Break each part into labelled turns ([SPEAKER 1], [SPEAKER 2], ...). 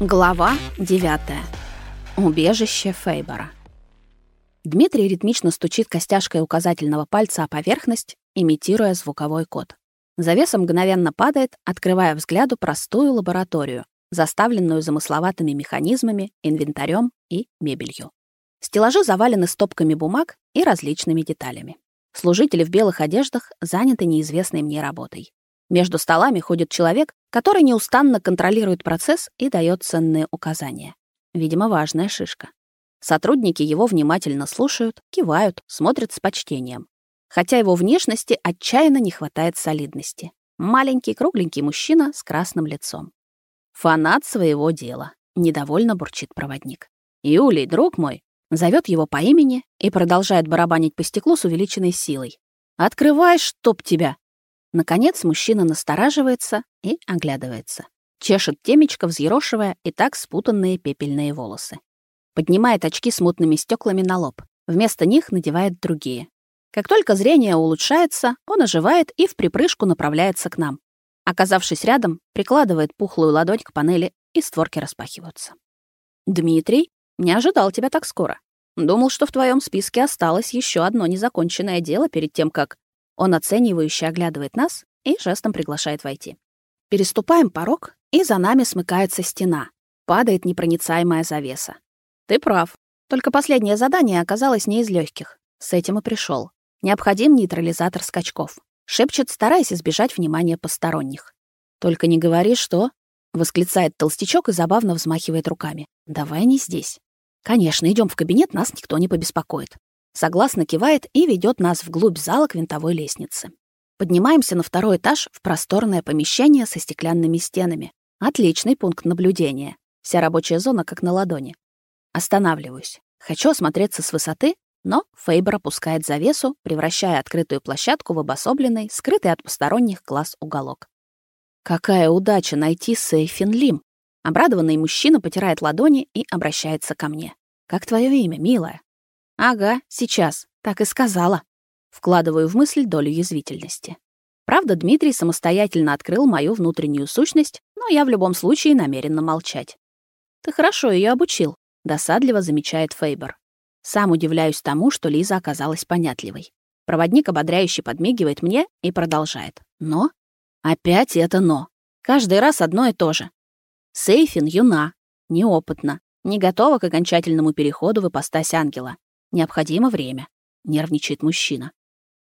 [SPEAKER 1] Глава 9. Убежище Фейбора. Дмитрий ритмично стучит костяшкой указательного пальца о поверхность, имитируя звуковой код. Завеса мгновенно падает, открывая взгляду простую лабораторию, заставленную замысловатыми механизмами, инвентарем и мебелью. Стеллажи завалены стопками бумаг и различными деталями. Служители в белых одеждах заняты неизвестной мне работой. Между столами ходит человек, который неустанно контролирует процесс и дает ценные указания. Видимо, важная шишка. Сотрудники его внимательно слушают, кивают, смотрят с почтением. Хотя его внешности отчаянно не хватает солидности. Маленький кругленький мужчина с красным лицом. Фанат своего дела. Недовольно бурчит проводник. «Юлий, друг мой!» Зовет его по имени и продолжает барабанить по стеклу с увеличенной силой. «Открывай, чтоб тебя!» Наконец мужчина настораживается и оглядывается. Чешет темечко, взъерошивая и так спутанные пепельные волосы. Поднимает очки с мутными стеклами на лоб. Вместо них надевает другие. Как только зрение улучшается, он оживает и в припрыжку направляется к нам. Оказавшись рядом, прикладывает пухлую ладонь к панели, и створки распахиваются. «Дмитрий, не ожидал тебя так скоро. Думал, что в твоем списке осталось еще одно незаконченное дело перед тем, как он оценивающе оглядывает нас и жестом приглашает войти. Переступаем порог, и за нами смыкается стена. Падает непроницаемая завеса. Ты прав. Только последнее задание оказалось не из легких. С этим и пришел. Необходим нейтрализатор скачков. Шепчет, стараясь избежать внимания посторонних. Только не говори, что... Восклицает толстячок и забавно взмахивает руками. Давай не здесь. Конечно, идем в кабинет, нас никто не побеспокоит. Согласно кивает и ведет нас вглубь зала к винтовой лестнице. Поднимаемся на второй этаж в просторное помещение со стеклянными стенами. Отличный пункт наблюдения. Вся рабочая зона как на ладони. Останавливаюсь. Хочу осмотреться с высоты, но Фейбер опускает завесу, превращая открытую площадку в обособленный, скрытый от посторонних глаз уголок. Какая удача найти Сейфин Лим. Обрадованный мужчина потирает ладони и обращается ко мне. Как твое имя, милая? Ага, сейчас. Так и сказала. Вкладываю в мысль долю язвительности. Правда, Дмитрий самостоятельно открыл мою внутреннюю сущность, но я в любом случае намерена молчать. Ты хорошо ее обучил, досадливо замечает Фейбер. Сам удивляюсь тому, что Лиза оказалась понятливой. Проводник ободряюще подмигивает мне и продолжает. Но? Опять это но. Каждый раз одно и то же. Сейфин юна, неопытна, не готова к окончательному переходу в ипостась ангела. Необходимо время, нервничает мужчина.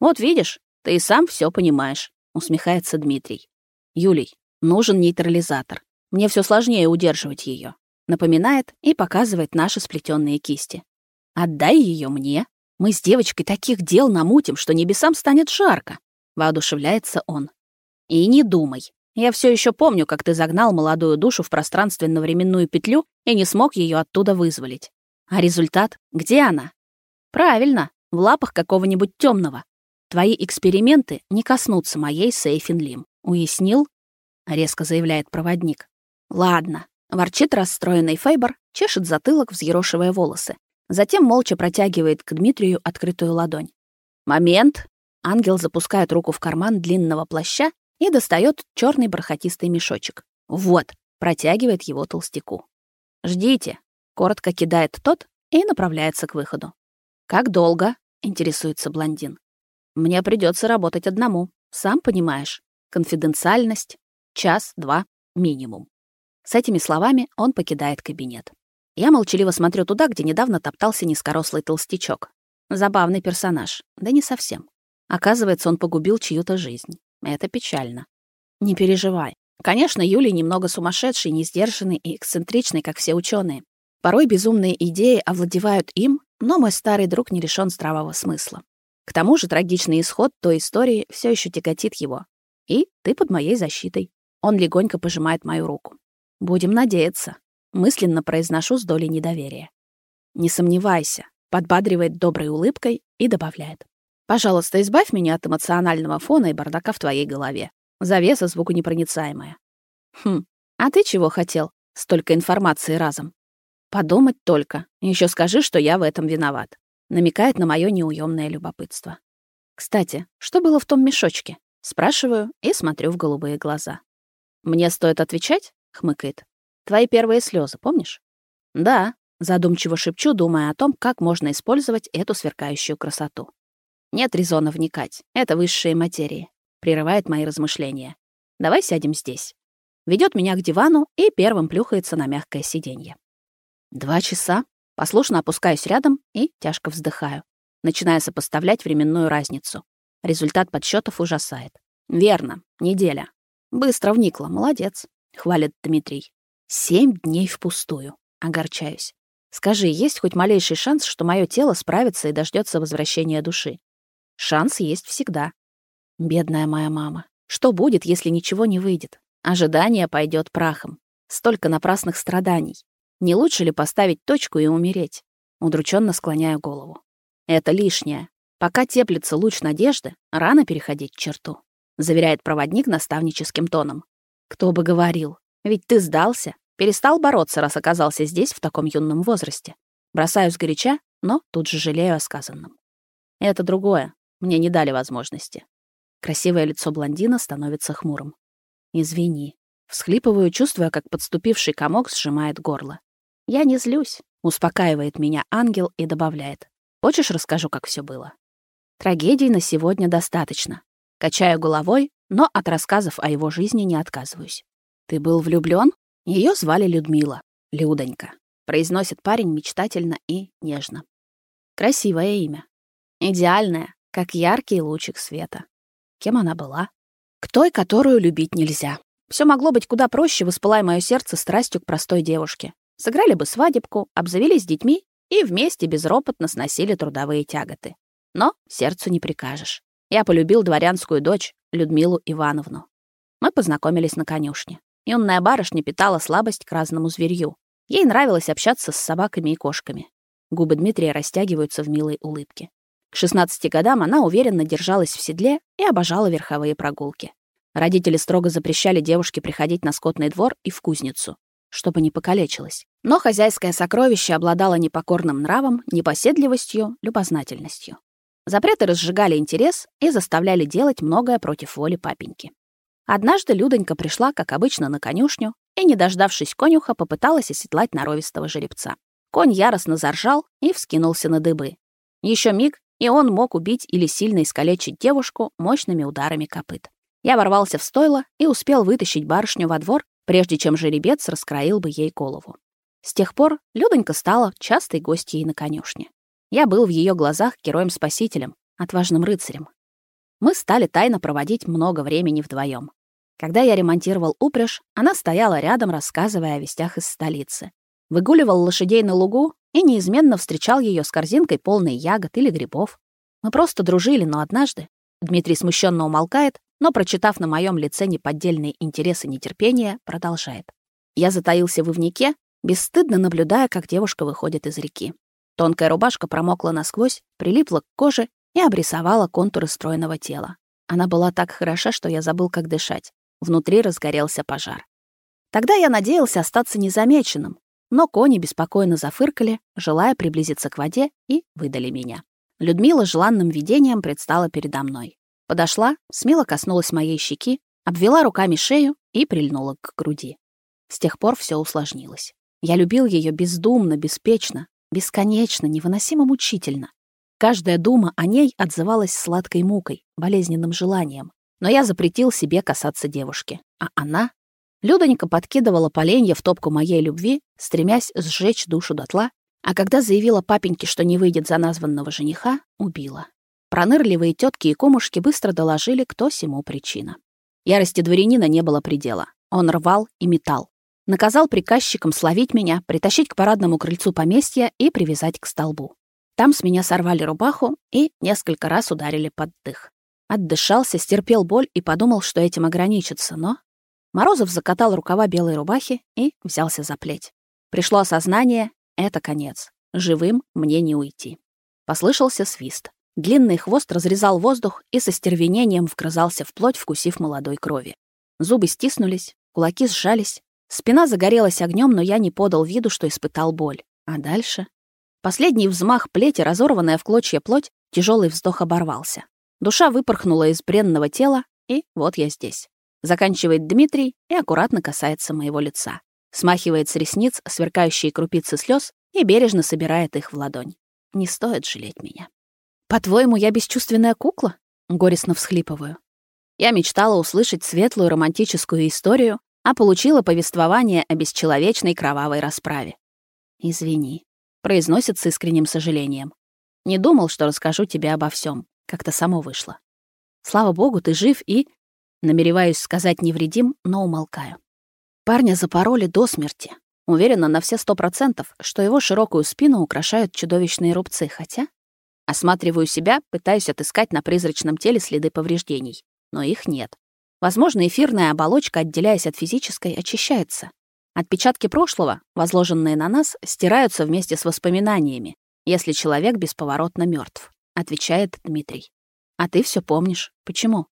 [SPEAKER 1] Вот видишь, ты и сам все понимаешь, усмехается Дмитрий. Юлий, нужен нейтрализатор. Мне все сложнее удерживать ее. Напоминает и показывает наши сплетенные кисти. Отдай ее мне. Мы с девочкой таких дел намутим, что небесам станет жарко. Воодушевляется он. И не думай. Я все еще помню, как ты загнал молодую душу в пространственно-временную петлю и не смог ее оттуда вызволить. А результат? Где она? Правильно, в лапах какого-нибудь темного. Твои эксперименты не коснутся моей Сейфинлим. Уяснил? Резко заявляет проводник. Ладно. Ворчит расстроенный Фейбер, чешет затылок, взъерошивая волосы. Затем молча протягивает к Дмитрию открытую ладонь. Момент. Ангел запускает руку в карман длинного плаща и достает черный бархатистый мешочек. Вот, протягивает его толстяку. Ждите, коротко кидает тот и направляется к выходу. «Как долго?» — интересуется блондин. «Мне придется работать одному, сам понимаешь. Конфиденциальность. Час-два минимум». С этими словами он покидает кабинет. Я молчаливо смотрю туда, где недавно топтался низкорослый толстячок. Забавный персонаж. Да не совсем. Оказывается, он погубил чью-то жизнь. Это печально. Не переживай. Конечно, Юлий немного сумасшедший, несдержанный и эксцентричный, как все ученые. Порой безумные идеи овладевают им, но мой старый друг не лишён здравого смысла. К тому же трагичный исход той истории все еще тяготит его. И ты под моей защитой. Он легонько пожимает мою руку. Будем надеяться. Мысленно произношу с долей недоверия. Не сомневайся, подбадривает доброй улыбкой и добавляет. Пожалуйста, избавь меня от эмоционального фона и бардака в твоей голове. Завеса звуконепроницаемая. Хм, а ты чего хотел? Столько информации разом. Подумать только. Еще скажи, что я в этом виноват. Намекает на мое неуемное любопытство. Кстати, что было в том мешочке? Спрашиваю и смотрю в голубые глаза. Мне стоит отвечать? Хмыкает. Твои первые слезы, помнишь? Да, задумчиво шепчу, думая о том, как можно использовать эту сверкающую красоту. Нет резона вникать. Это высшие материи. Прерывает мои размышления. Давай сядем здесь. Ведет меня к дивану и первым плюхается на мягкое сиденье. Два часа. Послушно опускаюсь рядом и тяжко вздыхаю, начиная сопоставлять временную разницу. Результат подсчетов ужасает. Верно, неделя. Быстро вникла, молодец, хвалит Дмитрий. Семь дней впустую. Огорчаюсь. Скажи, есть хоть малейший шанс, что мое тело справится и дождется возвращения души? Шанс есть всегда. Бедная моя мама. Что будет, если ничего не выйдет? Ожидание пойдет прахом. Столько напрасных страданий. Не лучше ли поставить точку и умереть? Удрученно склоняю голову. Это лишнее. Пока теплится луч надежды, рано переходить черту, заверяет проводник наставническим тоном. Кто бы говорил, ведь ты сдался, перестал бороться, раз оказался здесь в таком юном возрасте. Бросаюсь горяча, но тут же жалею о сказанном. Это другое. Мне не дали возможности. Красивое лицо блондина становится хмурым. «Извини». Всхлипываю, чувствуя, как подступивший комок сжимает горло. «Я не злюсь», — успокаивает меня ангел и добавляет. «Хочешь, расскажу, как все было?» Трагедий на сегодня достаточно. Качаю головой, но от рассказов о его жизни не отказываюсь. «Ты был влюблён?» Ее звали Людмила. Людонька. Произносит парень мечтательно и нежно. Красивое имя. Идеальное, как яркий лучик света. Кем она была? К той, которую любить нельзя. Все могло быть куда проще, воспылая мое сердце страстью к простой девушке. Сыграли бы свадебку, обзавелись детьми и вместе безропотно сносили трудовые тяготы. Но сердцу не прикажешь. Я полюбил дворянскую дочь, Людмилу Ивановну. Мы познакомились на конюшне. Юная барышня питала слабость к разному зверью. Ей нравилось общаться с собаками и кошками. Губы Дмитрия растягиваются в милой улыбке. К 16 годам она уверенно держалась в седле и обожала верховые прогулки. Родители строго запрещали девушке приходить на скотный двор и в кузницу, чтобы не покалечилась. Но хозяйское сокровище обладало непокорным нравом, непоседливостью, любознательностью. Запреты разжигали интерес и заставляли делать многое против воли папеньки. Однажды Людонька пришла, как обычно, на конюшню и, не дождавшись конюха, попыталась оседлать норовистого жеребца. Конь яростно заржал и вскинулся на дыбы. Еще миг, и он мог убить или сильно искалечить девушку мощными ударами копыт. Я ворвался в стойло и успел вытащить барышню во двор, прежде чем жеребец раскроил бы ей голову. С тех пор Людонька стала частой гостьей на конюшне. Я был в ее глазах героем-спасителем, отважным рыцарем. Мы стали тайно проводить много времени вдвоем. Когда я ремонтировал упряжь, она стояла рядом, рассказывая о вестях из столицы. Выгуливал лошадей на лугу и неизменно встречал ее с корзинкой полной ягод или грибов. Мы просто дружили, но однажды Дмитрий смущенно умолкает, но, прочитав на моем лице неподдельный интерес и нетерпение, продолжает. Я затаился в ивнике, бесстыдно наблюдая, как девушка выходит из реки. Тонкая рубашка промокла насквозь, прилипла к коже и обрисовала контуры стройного тела. Она была так хороша, что я забыл, как дышать. Внутри разгорелся пожар. Тогда я надеялся остаться незамеченным, но кони беспокойно зафыркали, желая приблизиться к воде, и выдали меня. Людмила желанным видением предстала передо мной. Подошла, смело коснулась моей щеки, обвела руками шею и прильнула к груди. С тех пор все усложнилось. Я любил ее бездумно, беспечно, бесконечно, невыносимо мучительно. Каждая дума о ней отзывалась сладкой мукой, болезненным желанием. Но я запретил себе касаться девушки. А она Людонька подкидывала поленья в топку моей любви, стремясь сжечь душу дотла, а когда заявила папеньке, что не выйдет за названного жениха, убила. Пронырливые тетки и кумушки быстро доложили, кто сему причина. Ярости дворянина не было предела. Он рвал и метал. Наказал приказчикам словить меня, притащить к парадному крыльцу поместья и привязать к столбу. Там с меня сорвали рубаху и несколько раз ударили под дых. Отдышался, стерпел боль и подумал, что этим ограничится, но Морозов закатал рукава белой рубахи и взялся за плеть. Пришло осознание — это конец. Живым мне не уйти. Послышался свист. Длинный хвост разрезал воздух и со стервенением вгрызался в плоть, вкусив молодой крови. Зубы стиснулись, кулаки сжались. Спина загорелась огнем, но я не подал виду, что испытал боль. А дальше? Последний взмах плети, разорванная в клочья плоть, тяжелый вздох оборвался. Душа выпорхнула из бренного тела, и вот я здесь. Заканчивает Дмитрий и аккуратно касается моего лица. смахивает с ресниц сверкающие крупицы слез и бережно собирает их в ладонь. Не стоит жалеть меня. «По-твоему, я бесчувственная кукла?» — горестно всхлипываю. Я мечтала услышать светлую романтическую историю, а получила повествование о бесчеловечной кровавой расправе. «Извини», — произносит с искренним сожалением. «Не думал, что расскажу тебе обо всем. Как-то само вышло. Слава богу, ты жив и...» Намереваюсь сказать невредим, но умолкаю. Парня запороли до смерти. Уверена на все сто процентов, что его широкую спину украшают чудовищные рубцы, хотя... Осматриваю себя, пытаюсь отыскать на призрачном теле следы повреждений. Но их нет. Возможно, эфирная оболочка, отделяясь от физической, очищается. Отпечатки прошлого, возложенные на нас, стираются вместе с воспоминаниями, если человек бесповоротно мертв, отвечает Дмитрий. А ты все помнишь. Почему?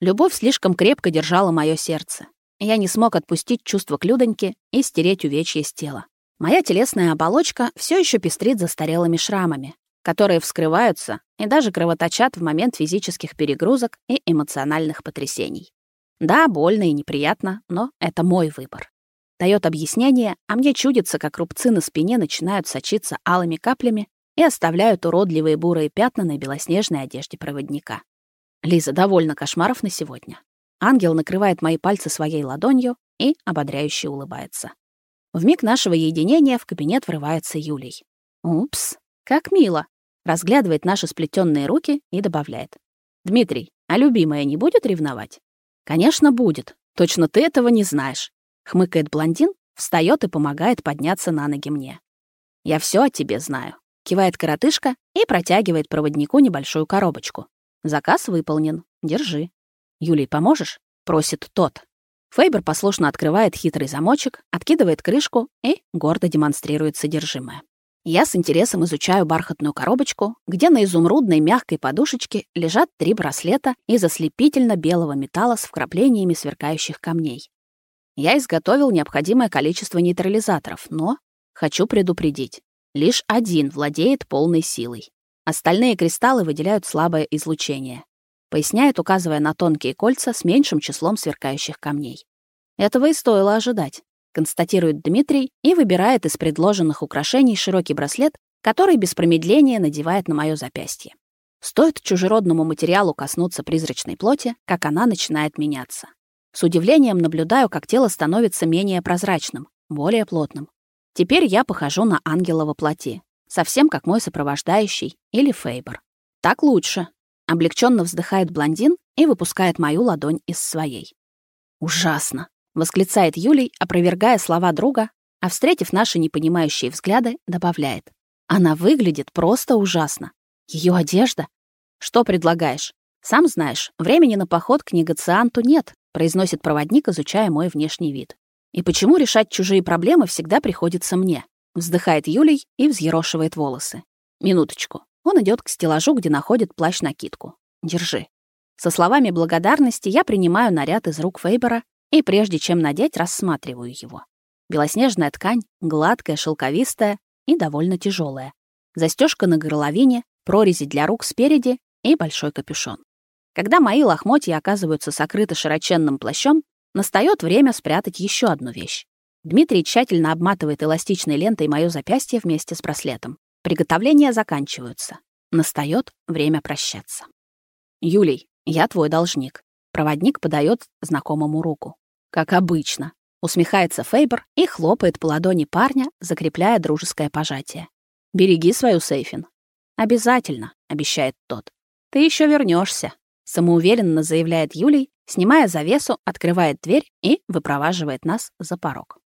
[SPEAKER 1] Любовь слишком крепко держала мое сердце. Я не смог отпустить чувство к Людоньке и стереть увечье с тела. Моя телесная оболочка все еще пестрит застарелыми шрамами, которые вскрываются и даже кровоточат в момент физических перегрузок и эмоциональных потрясений. Да, больно и неприятно, но это мой выбор. Дает объяснение, а мне чудится, как рубцы на спине начинают сочиться алыми каплями и оставляют уродливые бурые пятна на белоснежной одежде проводника. Лиза довольна кошмаров на сегодня. Ангел накрывает мои пальцы своей ладонью и ободряюще улыбается. В миг нашего единения в кабинет врывается Юлий. «Упс, как мило!» Разглядывает наши сплетенные руки и добавляет. «Дмитрий, а любимая не будет ревновать?» «Конечно, будет. Точно ты этого не знаешь хмыкает блондин, встает и помогает подняться на ноги мне. Я все о тебе знаю. Кивает коротышка и протягивает проводнику небольшую коробочку. Заказ выполнен. Держи. Юлий, поможешь? Просит тот. Фейбер послушно открывает хитрый замочек, откидывает крышку и гордо демонстрирует содержимое. Я с интересом изучаю бархатную коробочку, где на изумрудной мягкой подушечке лежат три браслета из ослепительно белого металла с вкраплениями сверкающих камней. Я изготовил необходимое количество нейтрализаторов, но хочу предупредить. Лишь один владеет полной силой. Остальные кристаллы выделяют слабое излучение. Поясняет, указывая на тонкие кольца с меньшим числом сверкающих камней. Этого и стоило ожидать, констатирует Дмитрий и выбирает из предложенных украшений широкий браслет, который без промедления надевает на мое запястье. Стоит чужеродному материалу коснуться призрачной плоти, как она начинает меняться. С удивлением наблюдаю, как тело становится менее прозрачным, более плотным. Теперь я похожу на ангела во плоти, совсем как мой сопровождающий или Фейбер. Так лучше. Облегченно вздыхает блондин и выпускает мою ладонь из своей. Ужасно, восклицает Юлий, опровергая слова друга, а встретив наши непонимающие взгляды, добавляет: она выглядит просто ужасно. Ее одежда? Что предлагаешь? Сам знаешь, времени на поход к негацианту нет, произносит проводник, изучая мой внешний вид. И почему решать чужие проблемы всегда приходится мне? Вздыхает Юлий и взъерошивает волосы. Минуточку. Он идет к стеллажу, где находит плащ-накидку. Держи. Со словами благодарности я принимаю наряд из рук Фейбера и прежде чем надеть, рассматриваю его. Белоснежная ткань, гладкая, шелковистая и довольно тяжелая. Застежка на горловине, прорези для рук спереди и большой капюшон. Когда мои лохмотья оказываются сокрыты широченным плащом, настает время спрятать еще одну вещь. Дмитрий тщательно обматывает эластичной лентой мое запястье вместе с браслетом. Приготовления заканчиваются. Настает время прощаться. «Юлий, я твой должник». Проводник подает знакомому руку. «Как обычно», — усмехается Фейбер и хлопает по ладони парня, закрепляя дружеское пожатие. «Береги свою Сейфин». «Обязательно», — обещает тот. «Ты еще вернешься самоуверенно заявляет Юлий, снимая завесу, открывает дверь и выпроваживает нас за порог.